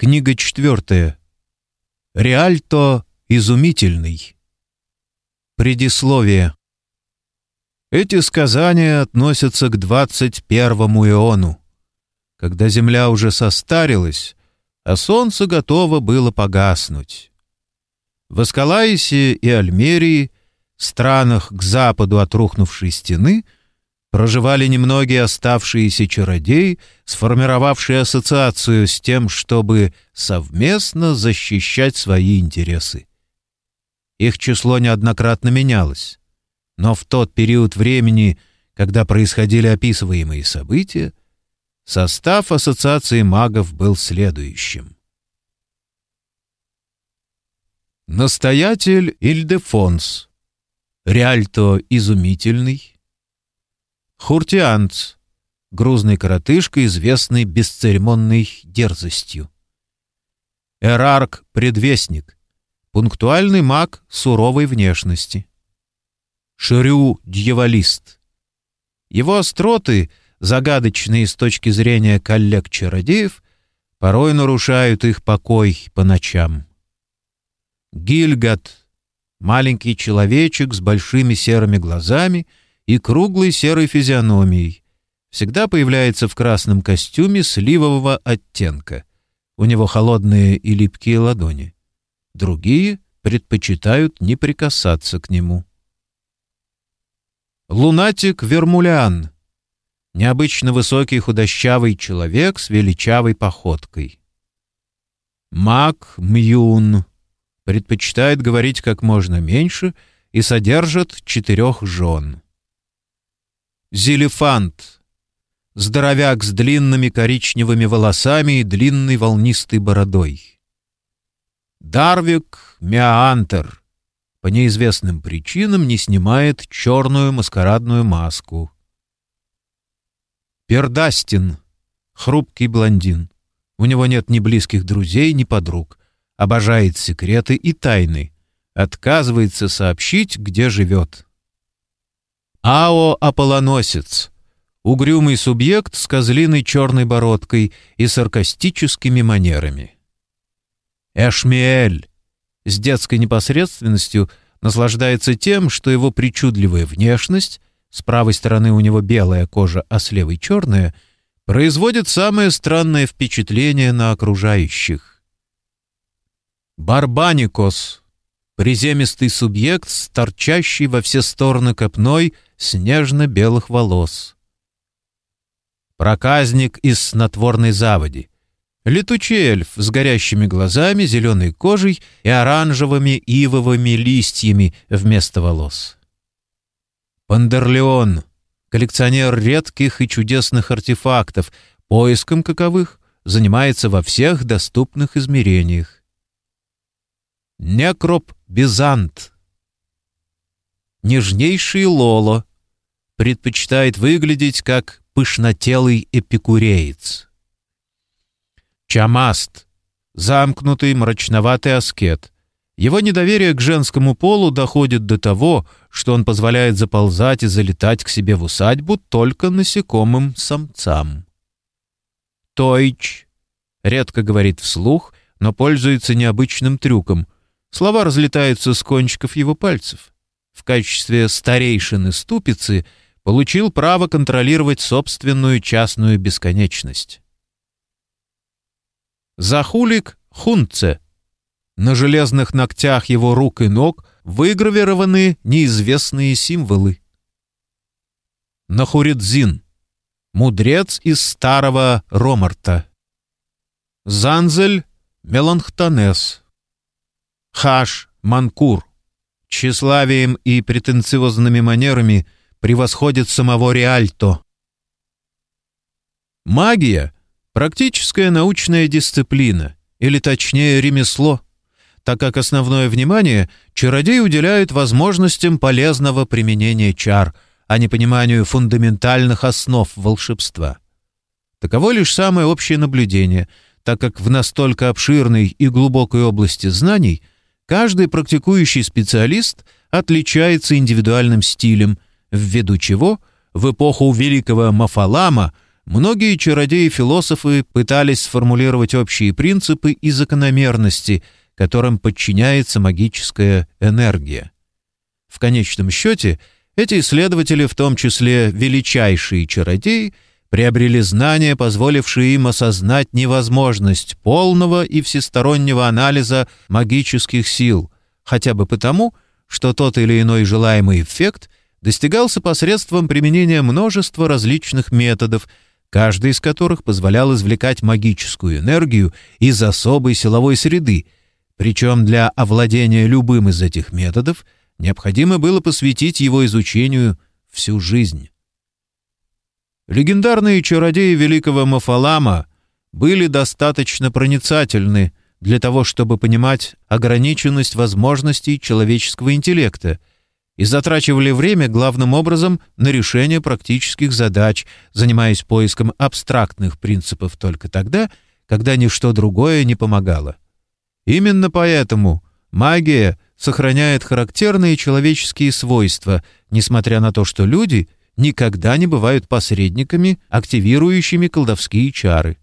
Книга четвертая. Реальто изумительный. Предисловие. Эти сказания относятся к двадцать первому иону, когда Земля уже состарилась, а Солнце готово было погаснуть. В Аскалаисе и Альмерии, странах к западу от рухнувшей стены — проживали немногие оставшиеся чародеи, сформировавшие ассоциацию с тем, чтобы совместно защищать свои интересы. Их число неоднократно менялось, но в тот период времени, когда происходили описываемые события, состав ассоциации магов был следующим. Настоятель Ильдефонс, Реальто Изумительный, Хуртианц, грузный коротышка, известный бесцеремонной дерзостью. Эрарк — предвестник, пунктуальный маг суровой внешности. Шрю — дьяволист. Его остроты, загадочные с точки зрения коллег-чародеев, порой нарушают их покой по ночам. Гильгат — маленький человечек с большими серыми глазами — и круглой серой физиономией. Всегда появляется в красном костюме сливового оттенка. У него холодные и липкие ладони. Другие предпочитают не прикасаться к нему. Лунатик Вермулян. Необычно высокий худощавый человек с величавой походкой. Мак Мьюн. Предпочитает говорить как можно меньше и содержит четырех жен. Зелефант. Здоровяк с длинными коричневыми волосами и длинной волнистой бородой. Дарвик Меантер. По неизвестным причинам не снимает черную маскарадную маску. Пердастин. Хрупкий блондин. У него нет ни близких друзей, ни подруг. Обожает секреты и тайны. Отказывается сообщить, где живет. Ао Аполлоносец. Угрюмый субъект с козлиной черной бородкой и саркастическими манерами. Эшмиэль. С детской непосредственностью наслаждается тем, что его причудливая внешность, с правой стороны у него белая кожа, а с левой черная, производит самое странное впечатление на окружающих. Барбаникос. Приземистый субъект с торчащей во все стороны копной — снежно-белых волос. Проказник из снотворной заводи. Летучий эльф с горящими глазами, зеленой кожей и оранжевыми ивовыми листьями вместо волос. Пандерлеон — коллекционер редких и чудесных артефактов, поиском каковых занимается во всех доступных измерениях. Некроп Бизант. Нежнейший Лоло, предпочитает выглядеть как пышнотелый эпикуреец. Чамаст — замкнутый, мрачноватый аскет. Его недоверие к женскому полу доходит до того, что он позволяет заползать и залетать к себе в усадьбу только насекомым самцам. Тойч редко говорит вслух, но пользуется необычным трюком. Слова разлетаются с кончиков его пальцев. В качестве старейшины ступицы — получил право контролировать собственную частную бесконечность. Захулик Хунце. На железных ногтях его рук и ног выгравированы неизвестные символы. Нахуридзин. Мудрец из старого Ромарта. Занзель Меланхтонес. Хаш Манкур. Тщеславием и претенциозными манерами – превосходит самого Реальто. Магия — практическая научная дисциплина, или точнее ремесло, так как основное внимание чародей уделяет возможностям полезного применения чар, а не пониманию фундаментальных основ волшебства. Таково лишь самое общее наблюдение, так как в настолько обширной и глубокой области знаний каждый практикующий специалист отличается индивидуальным стилем – ввиду чего в эпоху великого Мафалама Многие чародеи-философы пытались сформулировать общие принципы и закономерности, которым подчиняется магическая энергия. В конечном счете, эти исследователи, в том числе величайшие чародеи, приобрели знания, позволившие им осознать невозможность полного и всестороннего анализа магических сил, хотя бы потому, что тот или иной желаемый эффект достигался посредством применения множества различных методов, каждый из которых позволял извлекать магическую энергию из особой силовой среды, причем для овладения любым из этих методов необходимо было посвятить его изучению всю жизнь. Легендарные чародеи великого Мафалама были достаточно проницательны для того, чтобы понимать ограниченность возможностей человеческого интеллекта — и затрачивали время главным образом на решение практических задач, занимаясь поиском абстрактных принципов только тогда, когда ничто другое не помогало. Именно поэтому магия сохраняет характерные человеческие свойства, несмотря на то, что люди никогда не бывают посредниками, активирующими колдовские чары.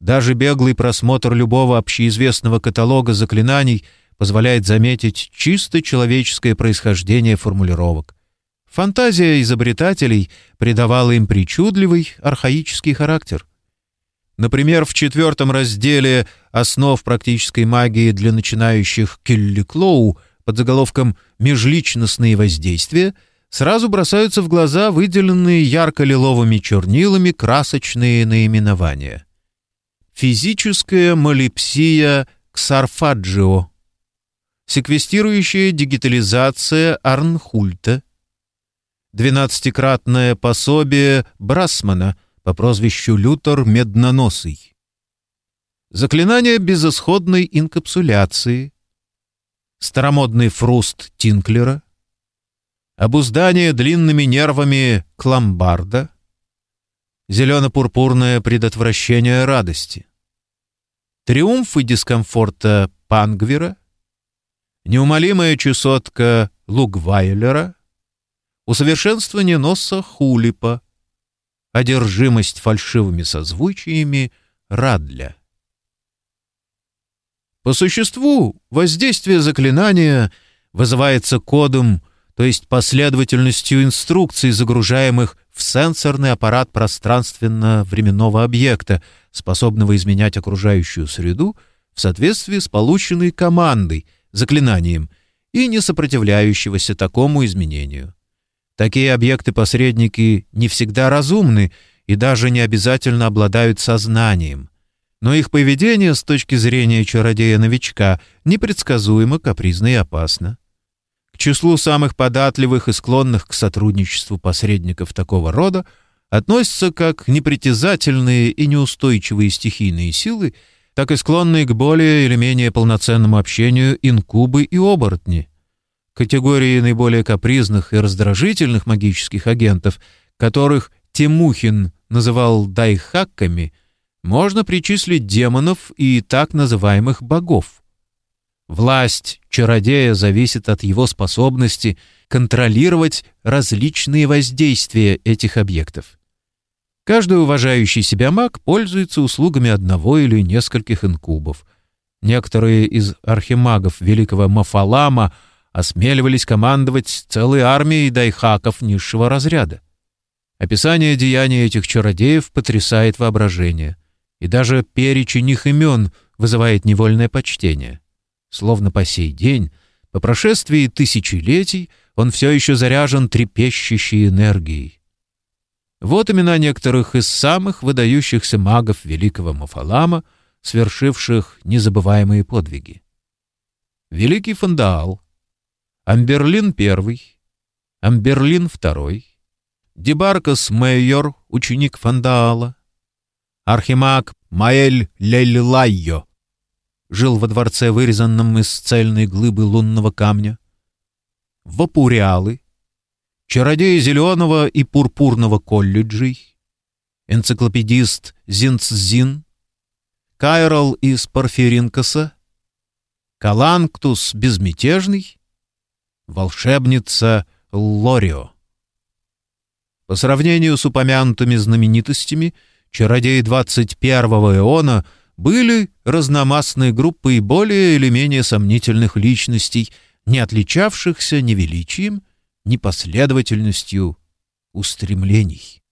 Даже беглый просмотр любого общеизвестного каталога заклинаний – позволяет заметить чисто человеческое происхождение формулировок. Фантазия изобретателей придавала им причудливый, архаический характер. Например, в четвертом разделе «Основ практической магии для начинающих Келли Клоу» под заголовком «Межличностные воздействия» сразу бросаются в глаза выделенные ярко-лиловыми чернилами красочные наименования. Физическая молипсия ксарфаджио секвестирующая дигитализация Арнхульта, двенадцатикратное пособие Брасмана по прозвищу Лютер Медноносый, заклинание безысходной инкапсуляции, старомодный фруст Тинклера, обуздание длинными нервами Кламбарда, зелено-пурпурное предотвращение радости, триумфы дискомфорта Пангвера — неумолимая чесотка Лугвайлера, усовершенствование носа Хулипа, одержимость фальшивыми созвучиями Радля. По существу, воздействие заклинания вызывается кодом, то есть последовательностью инструкций, загружаемых в сенсорный аппарат пространственно-временного объекта, способного изменять окружающую среду в соответствии с полученной командой — заклинанием, и не сопротивляющегося такому изменению. Такие объекты-посредники не всегда разумны и даже не обязательно обладают сознанием. Но их поведение с точки зрения чародея-новичка непредсказуемо, капризно и опасно. К числу самых податливых и склонных к сотрудничеству посредников такого рода относятся как непритязательные и неустойчивые стихийные силы, так и склонные к более или менее полноценному общению инкубы и оборотни. Категории наиболее капризных и раздражительных магических агентов, которых Тимухин называл дайхакками, можно причислить демонов и так называемых богов. Власть чародея зависит от его способности контролировать различные воздействия этих объектов. Каждый уважающий себя маг пользуется услугами одного или нескольких инкубов. Некоторые из архимагов великого Мафалама осмеливались командовать целой армией дайхаков низшего разряда. Описание деяний этих чародеев потрясает воображение, и даже перечень их имен вызывает невольное почтение. Словно по сей день, по прошествии тысячелетий, он все еще заряжен трепещущей энергией. Вот имена некоторых из самых выдающихся магов великого Мафалама, свершивших незабываемые подвиги. Великий Фандаал, Амберлин I, Амберлин II, Дебаркас Мейор, ученик Фандаала, Архимаг Маэль Леллайо, жил во дворце, вырезанном из цельной глыбы лунного камня, Вапуриалы, чародей зеленого и пурпурного колледжей, энциклопедист Зинцзин, Кайрол из Порфиринкаса, Каланктус Безмятежный, волшебница Лорио. По сравнению с упомянутыми знаменитостями, чародеи 21-го эона были разномастной группой более или менее сомнительных личностей, не отличавшихся ни величием, ни последовательностью устремлений.